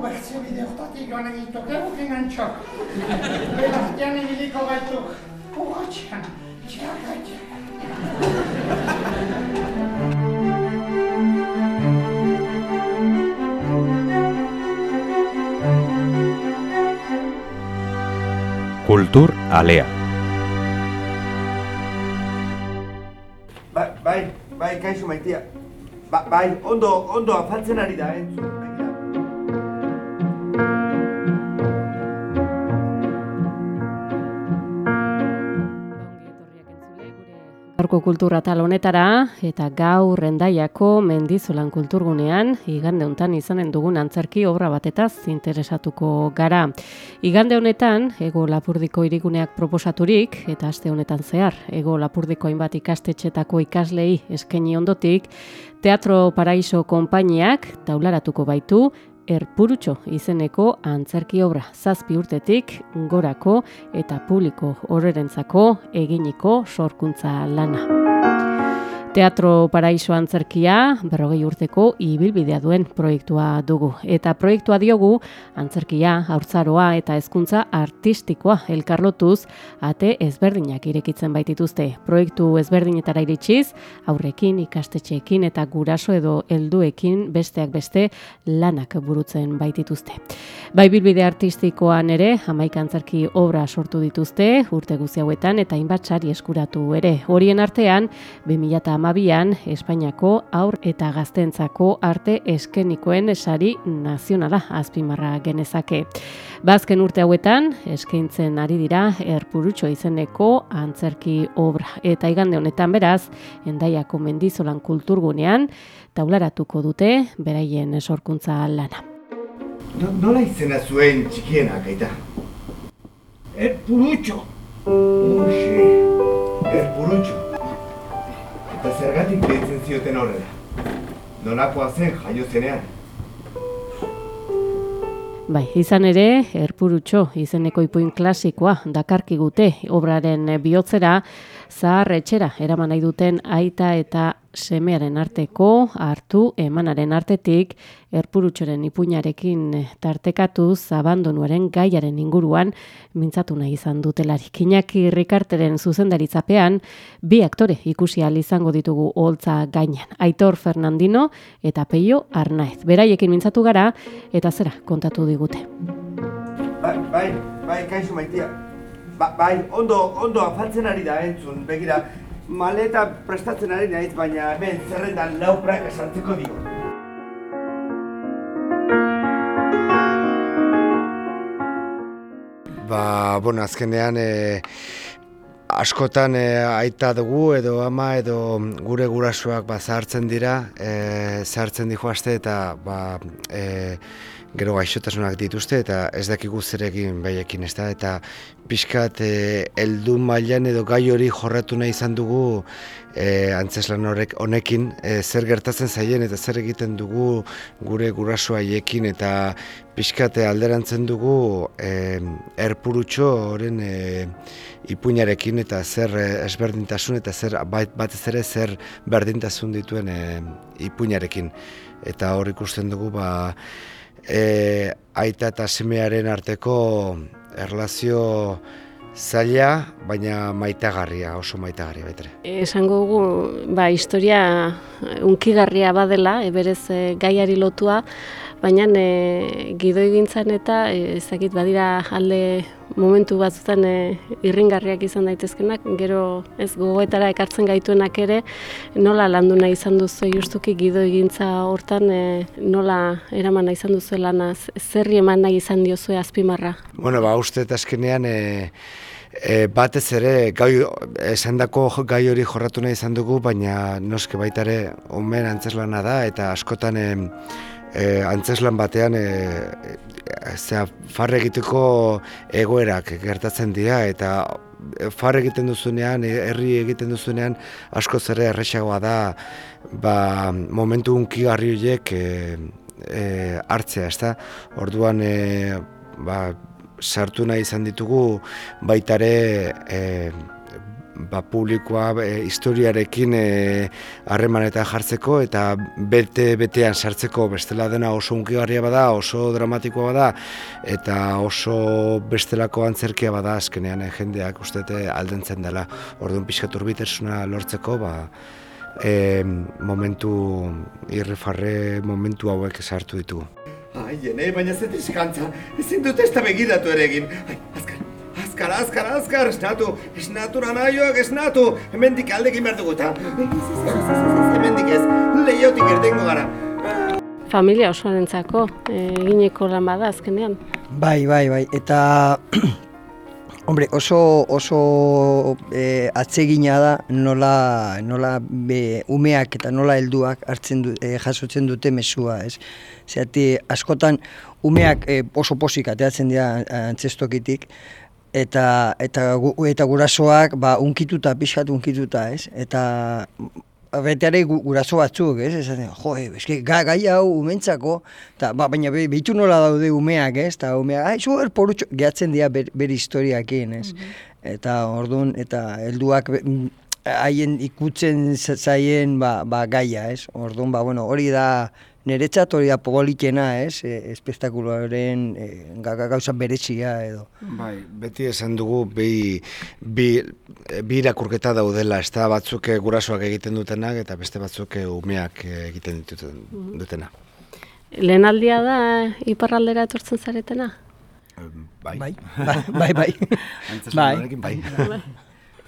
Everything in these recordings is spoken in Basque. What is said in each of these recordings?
Ubertzio bide hartatik joan egituk egukin antxok. Belartian ibiliko gaituk. Urratxean, txarratxean. Kultur Alea. Bai, bai, bai, kaixo maitia. Ba, bai, ondo, ondo afaltzen ari da, entzun. Gaurko kultura tal honetara eta gaur rendaiako mendizolan kulturgunean igande hontan izanen dugun antzerki obra batetaz interesatuko gara. Igande honetan ego lapurdiko iriguneak proposaturik eta aste honetan zehar ego lapurdiko hainbat ikastetxetako ikaslei eskaini ondotik Teatro Paraiso konpainiak taularatuko baitu Erpurutxo izeneko antzerki obra zazpi urtetik gorako eta publiko horrerentzako eginiko sorkuntza lana. Teatro Paraiso antzerkia berrogei urteko ibilbidea duen proiektua dugu. Eta proiektua diogu antzerkia, haurtzaroa eta hezkuntza artistikoa elkarlotuz ate ezberdinak irekitzen baitituzte. Proiektu ezberdinetara iritsiz, aurrekin, ikastetxeekin eta guraso edo helduekin besteak beste lanak burutzen baitituzte. Bai bilbide artistikoan ere, hamaik antzerki obra sortu dituzte, urte guzi hauetan eta hainbat sari eskuratu ere. Horien artean, 2012an Espainiako aur eta gaztentzako arte eskenikoen sari nazionala azpimarra genezake. Bazken urte hauetan, eskaintzen ari dira Erpurutxo izeneko antzerki obra. Eta igande honetan beraz, endaiako mendizolan kulturgunean, taularatuko dute beraien sorkuntza lana. No, nola izena zuen txikienak, aita? Erpurutxo. Uxe, erpurutxo. Eta zergatik deitzen zioten horrela? Nolakoa zen jaio zenean? Bai, izan ere, Erpurutxo izeneko ipuin klasikoa dakarkigute obraren bihotzera zahar etxera eraman nahi duten aita eta semearen arteko hartu emanaren artetik Erpurutxoren ipuinarekin tartekatu zabandonuaren gaiaren inguruan mintzatu nahi izan dutelarik. Iñaki Rikarteren zuzendaritzapean bi aktore ikusi ahal izango ditugu holtza gainean. Aitor Fernandino eta Peio Arnaiz. Beraiekin mintzatu gara eta zera kontatu digute. Bai, bai, bai, kaixo maitia. Ba, bai, ondo, ondo afaltzen ari da, entzun, begira. Maleta prestatzen ari naiz, baina hemen zerrendan lau praka sartzeko dio. Ba, bueno, azkenean e, askotan e, aita dugu edo ama edo gure gurasoak ba, zahartzen dira, e, zahartzen dijo aste eta ba, e, gero gaixotasunak dituzte eta ez dakigu zer egin behiekin ez da eta pixkat e, heldu mailan edo gai hori jorratu nahi izan dugu e, antzeslan horrek honekin e, zer gertatzen zaien eta zer egiten dugu gure guraso haiekin eta pixkat e, alderantzen dugu e, erpurutxo horren e, ipuinarekin eta zer e, ezberdintasun eta zer bat, batez ere zer berdintasun dituen e, ipuinarekin. Eta hor ikusten dugu ba e, aita eta semearen arteko erlazio zaila, baina maitagarria, oso maitagarria betere. Esango dugu, ba, historia unkigarria badela, eberez e, gaiari lotua, baina e, gidoi gintzan eta e, ezakit badira alde momentu batzutan e, irringarriak izan daitezkenak, gero ez gogoetara ekartzen gaituenak ere, nola landu nahi izan duzu justuki gidoi gintza hortan, e, nola eraman nahi izan duzu lanaz, zerri eman nahi izan diozue azpimarra? Bueno, ba, uste eta azkenean, e, e, batez ere, gai, esandako gai hori jorratu nahi izan dugu, baina noske baita ere, omen antzeslana da, eta askotan e, e, antzeslan batean e, e, zera, farre egiteko egoerak gertatzen dira eta far egiten duzunean, herri egiten duzunean asko zere erresagoa da ba, momentu unkigarri horiek e, e, hartzea, ezta? Orduan e, ba, sartu nahi izan ditugu baitare e, ba, publikoa e, historiarekin e, harremanetan jartzeko eta bete betean sartzeko bestela dena oso unkigarria bada, oso dramatikoa bada eta oso bestelako antzerkia bada azkenean e, jendeak ustete aldentzen dela. Orduan pixka turbitersuna lortzeko ba, e, momentu irrifarre momentu hauek sartu ditugu. Ai, ene, baina zet eskantza, ezin dut ez da begiratu ere egin. Ai, azkar, azkar, azkar, azkar, esnatu, esnatu nanaioak, esnatu, hemendik aldekin behar dugu, eta hemendik ez, lehiotik erdengo gara. Familia osoarentzako egineko lan bada azkenean. Bai, bai, bai, eta Hombre, oso oso e, atsegina da nola, nola be, umeak eta nola helduak hartzen du, e, jasotzen dute mesua, ez? Zerati askotan umeak e, oso posik ateratzen dira antzestokitik eta eta eta gurasoak ba unkituta pixkat unkituta, ez? Eta Beteare guraso batzuk, ez? Esaten, jo, eske ga, gai hau umentzako, ta, ba, baina be, behitu nola daude umeak, ez? Ta umeak, ai, zu erporutxo, gehatzen dira ber, ber historiakin, ez? Mhm. Eta orduan, eta helduak haien ikutzen zaien ba, ba, gaia, ez? Orduan, ba, bueno, hori da Niretzat hori apogolikena, ez, e, espektakuloaren e, gauza berezia edo. Bai, beti esan dugu bi, bi, bi irakurketa daudela, ez da batzuk gurasoak egiten dutenak eta beste batzuk umeak egiten dituten, dutena. Lehen aldia da iparraldera etortzen zaretena? Bai. Bai, bai, bai. bai. bai.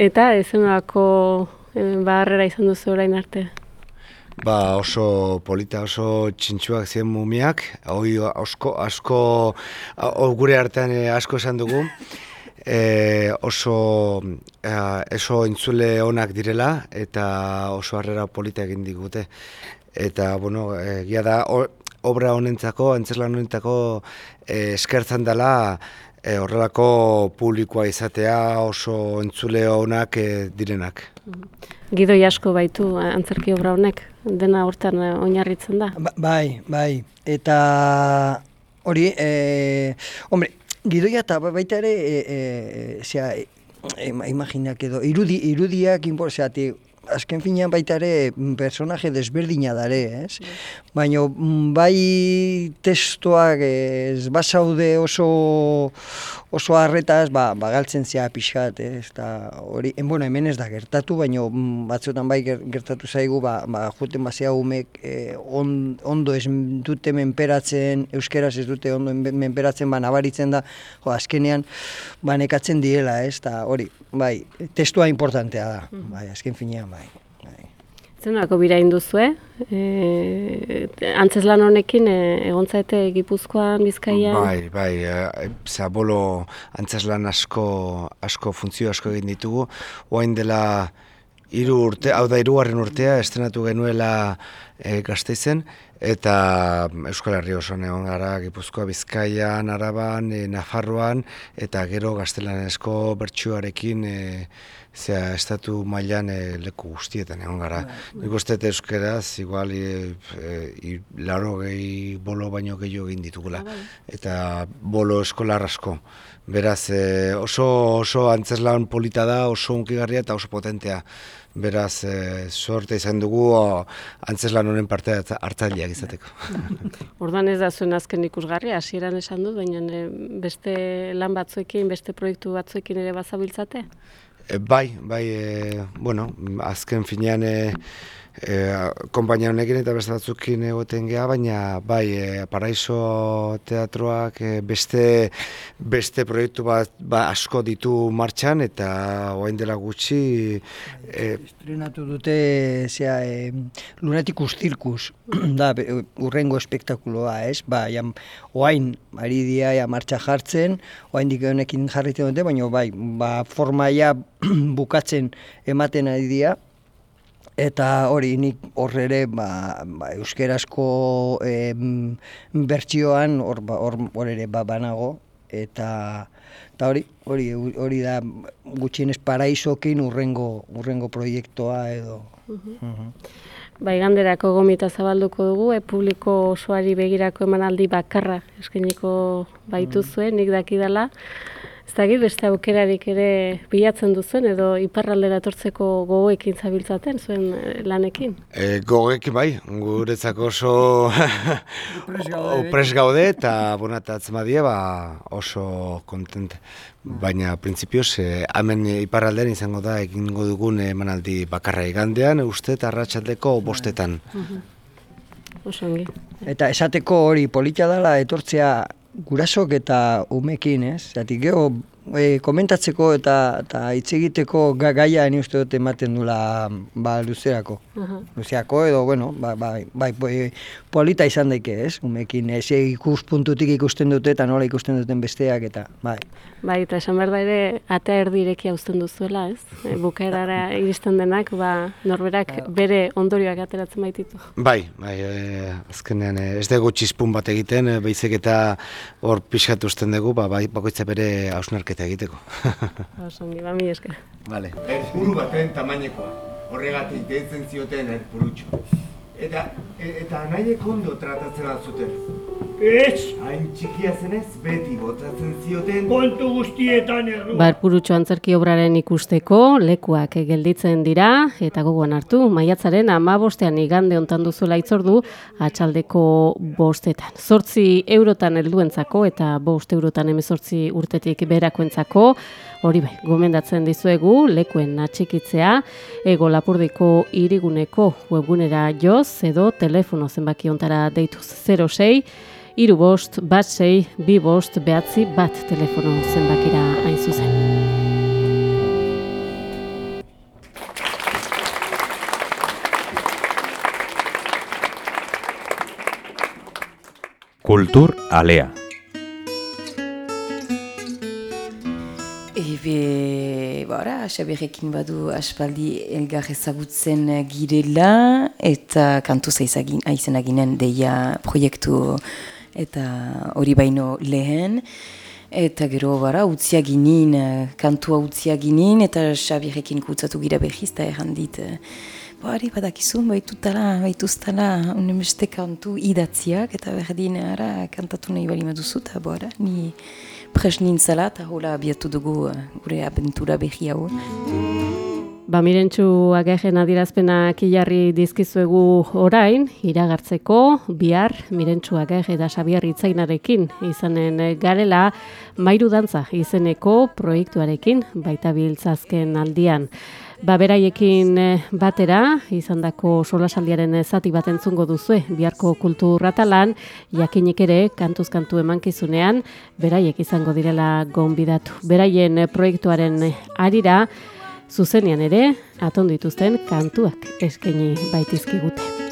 Eta ezenako barrera izan duzu orain arte? Ba oso polita, oso txintxuak ziren mumiak, hoi asko, asko, gure artean eh, asko esan dugu, e, oso, e, eso entzule onak direla eta oso harrera polita egin digute. Eta, bueno, egia da, obra honentzako, antzerlan honentzako e, eskertzen dela, e, horrelako publikoa izatea oso entzule honak e, direnak. Gido asko baitu antzerki obra honek, dena hortan e, oinarritzen da? Ba, bai, bai, eta hori, e, hombre, gidoia eta baita ere, e, e, zera, e, imaginak edo, irudi, irudiak, inporzeati, azken finean baita ere mm, personaje desberdina dare, ez? Baina mm, bai testoak ez basaude oso oso harretaz, ba, ba galtzen zea pixat, ez? Eta hori, en, bueno, hemen ez da gertatu, baina mm, batzutan bai gertatu zaigu, ba, ba juten bazea umek eh, on, ondo ez dute menperatzen, euskeraz ez dute ondo menperatzen, ba nabaritzen da, jo, azkenean, ba nekatzen diela, ez? Eta hori, bai, testua importantea da, bai, azken finean, bai. Zenako bira induzue, e, antzez lan honekin e, egon zaite Gipuzkoan, Bizkaian? Bai, bai, e, zabolo antzez lan asko, asko funtzio asko egin ditugu. Oain dela hiru urte, hau da hirugarren urtea, estrenatu genuela e, gazteizen, eta Euskal Herri oso egon gara, Gipuzkoa, Bizkaian, Araban, e, Nafarroan, eta gero gaztelanezko bertsuarekin e, zea estatu mailan e, leku guztietan egon gara. Bai. Nik uste euskeraz, igual, e, e, laro gehi bolo baino gehiago egin ditugula. Bai. Eta bolo eskolar asko. Beraz, e, oso, oso antzeslan polita da, oso unkigarria eta oso potentea. Beraz, e, sorte izan dugu antzeslan honen parte hartzaileak izateko. Ordan ez da zuen azken ikusgarria, hasieran esan dut, baina beste lan batzuekin, beste proiektu batzuekin ere bazabiltzate? E, bai, bai, e, bueno, azken finean e, e, kompainia honekin eta beste batzukin egoten geha, baina bai, e, Paraiso teatroak e, beste, beste proiektu bat ba, asko ditu martxan eta oain dela gutxi... E, Estrenatu dute zea, e, Lunaticus Circus, da, urrengo espektakuloa, ez? Ba, jam, oain, ari dia, ja, martxa jartzen, oain honekin jarritzen dute, baina bai, ba, formaia bukatzen ematen ari dira, Eta hori, nik horre ere, ba, ba, euskerazko em, bertsioan hor, ba, hor, hor ere ba, banago, eta eta hori, hori, hori da gutxienez paraisokin urrengo, urrengo proiektua edo. Mhm. Ba, iganderako gomita zabalduko dugu, e, publiko osoari begirako emanaldi bakarra eskainiko baituzue, nik dakidala. Ez dakit beste aukerarik ere bilatzen duzen edo iparraldera etortzeko gogoekin zabiltzaten zuen eh, lanekin. E, gogekin bai, guretzako oso opres gaude eta bonatatzen badie ba, oso kontent. Baina printzipioz, e, hemen iparraldean izango da egingo dugun emanaldi bakarra igandean, uste eta arratsaldeko bostetan. Oso ongi. Eta esateko hori polita dela etortzea gurasok eta umekin, ez? Zatik geho e, komentatzeko eta eta hitz egiteko ga, gaia ni uste dut ematen dula ba luzerako. Luzeako edo bueno, ba, bai, bai, bai, polita izan daike, ez? Umekin ez ikuspuntutik ikusten dute eta nola ikusten duten besteak eta bai. Bai, eta esan behar da ere, atea erdireki hauzten duzuela, ez? E, bukaerara iristen denak, ba, norberak bere ondorioak ateratzen baititu. Bai, bai, e, azkenean e, ez dugu txispun bat egiten, e, baizik eta hor pixkatu usten dugu, ba, bai, bakoitza bere hausnarketa egiteko. Oso ongi, ba, mi esker. Vale. Erpuru baten tamainekoa. Horregatik deitzen zioten erpurutxo. Eta, e, eta nahiek ondo tratatzen alzuten. Ez, Hain txikia zenez, beti botatzen zioten. kontu guztietan erru. Barpurutxo antzerki obraren ikusteko lekuak gelditzen dira eta gogoan hartu maiatzaren amabostean igande ontan duzuela itzordu atxaldeko bostetan. Zortzi eurotan helduentzako eta bost eurotan emezortzi urtetik berakoentzako hori bai, gomendatzen dizuegu lekuen atxikitzea ego lapurdiko iriguneko webgunera joz edo telefono zenbaki ontara deituz 06 Iru bost, bat sei, bi bost, behatzi, bat telefono zenbakira hain zuzen. Kultur alea. Ebe, bora, Xaberrekin badu aspaldi elgar ezagutzen girela eta kantu zaizagin, aizenaginen deia proiektu eta hori baino lehen. Eta gero, bara, utzia ginin, kantua utzia ginin, eta Xaberrekin kutzatu gira behiz, eta errandit, Bari badakizun, baitutala, baituztala, unemeste kantu idatziak, eta berdin, ara, kantatu nahi bali maduzu, eta bora, ni pres nintzala, eta hola abiatu dugu uh, gure abentura behi hau. Ba, mirentxu agegen adirazpenak ilarri dizkizuegu orain, iragartzeko, bihar, mirentxu agege eta Xabiar Itzainarekin izanen garela, mairu dantza izeneko proiektuarekin, baita biltzazken aldian. Ba, eh, batera, izandako solasaldiaren zati bat entzungo duzue, biharko kulturratalan, jakinik ere, kantuz-kantu emankizunean, beraiek izango direla gonbidatu. Beraien eh, proiektuaren eh, arira, zuzenean ere, atondu dituzten kantuak eskaini baitizkigute.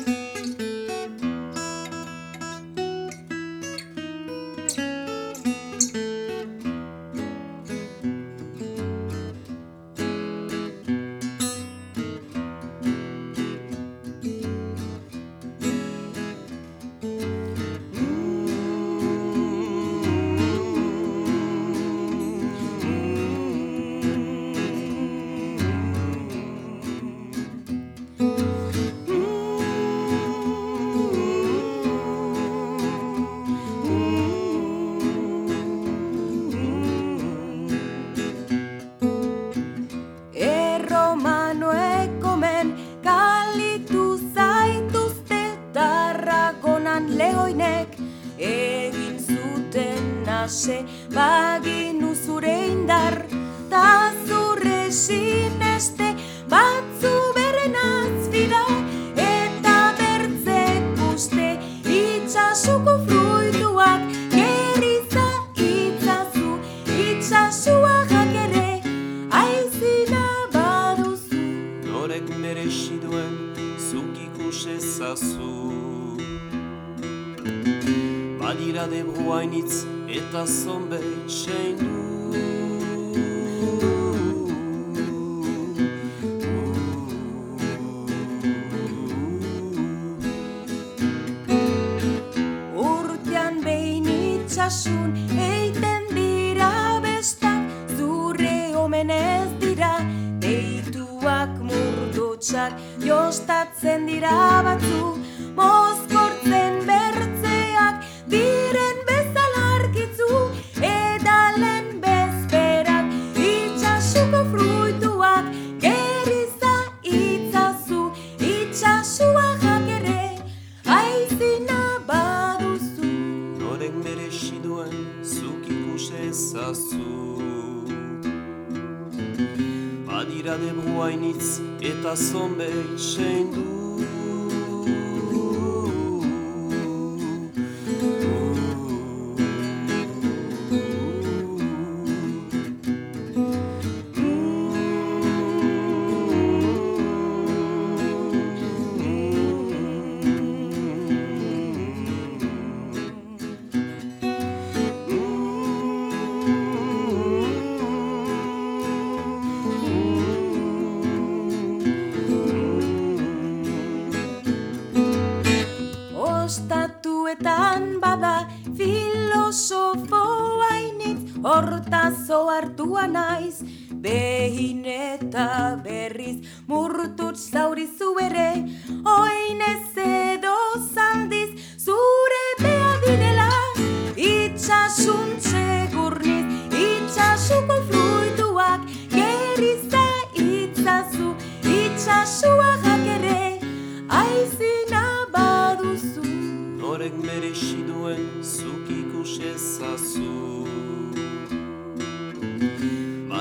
Ohartua naiz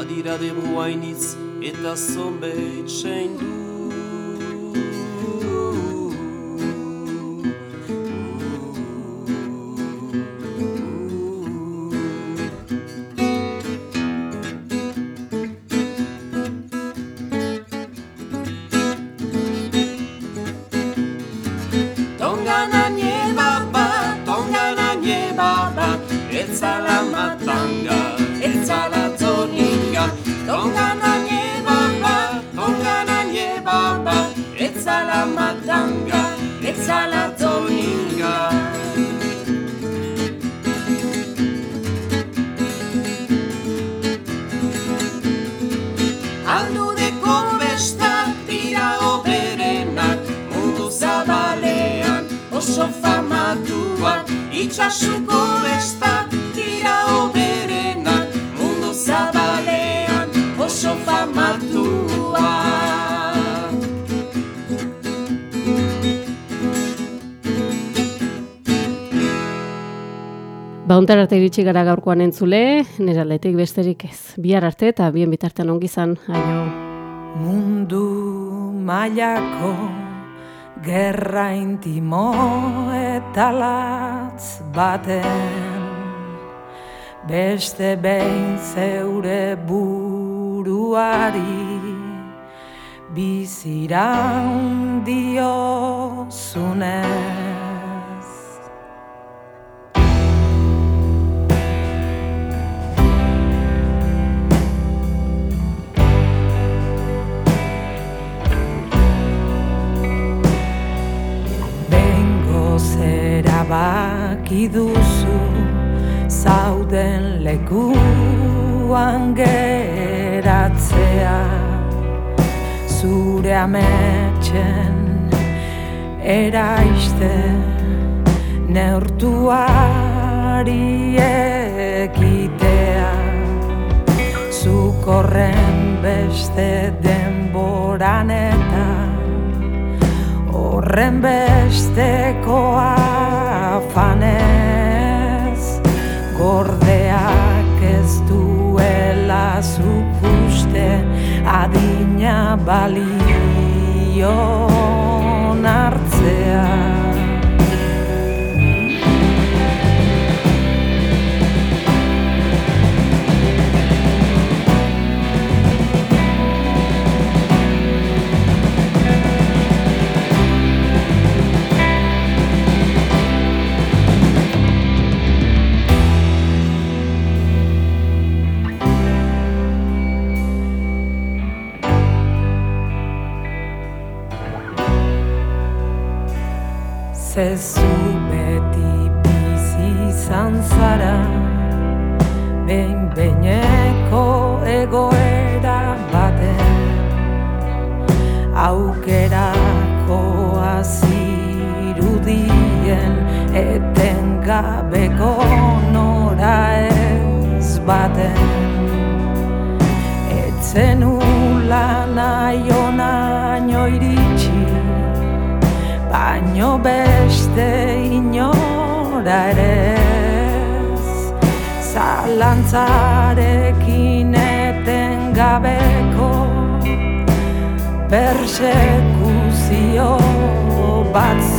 Badira debu hainitz eta zonbeit sein Itxasuko besta dira oberenak Mundu zabalean oso famatuak Bauntar arte iritsi gara gaurkoan entzule, nire aldetik besterik ez. Bihar arte eta bien bitartean ongi izan, aio. Mundu mailako gerra intimo eta latz baten. Beste behin zeure buruari biziran diozunez baki duzu zauden lekuan geratzea. Zure ametxen eraiste neurtuari ekitea. Zukorren beste denboran eta horren besteko afanez gordeak ez duela zukuste adina balion Zezu beti bizi izan zara Behin behineko egoera baten aukerako azirudien etengabeko nora ez baten. Etzenula nahi onaino iritsi baino beste inora ere Zalantzarekin etengabeko persekuzio bat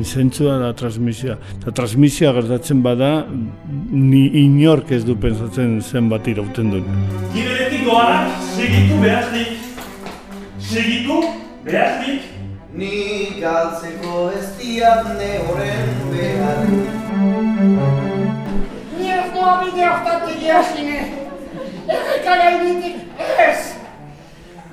emanaldiaren zentzua da transmisioa. Eta transmisioa gertatzen bada, ni inork ez du pensatzen zenbat irauten duen. Giberetik doanak segitu behaznik. Segitu behaznik. Ni galtzeko ez diat ne horren behar Ni ez doa bide hortatik jasine. Errekara ez.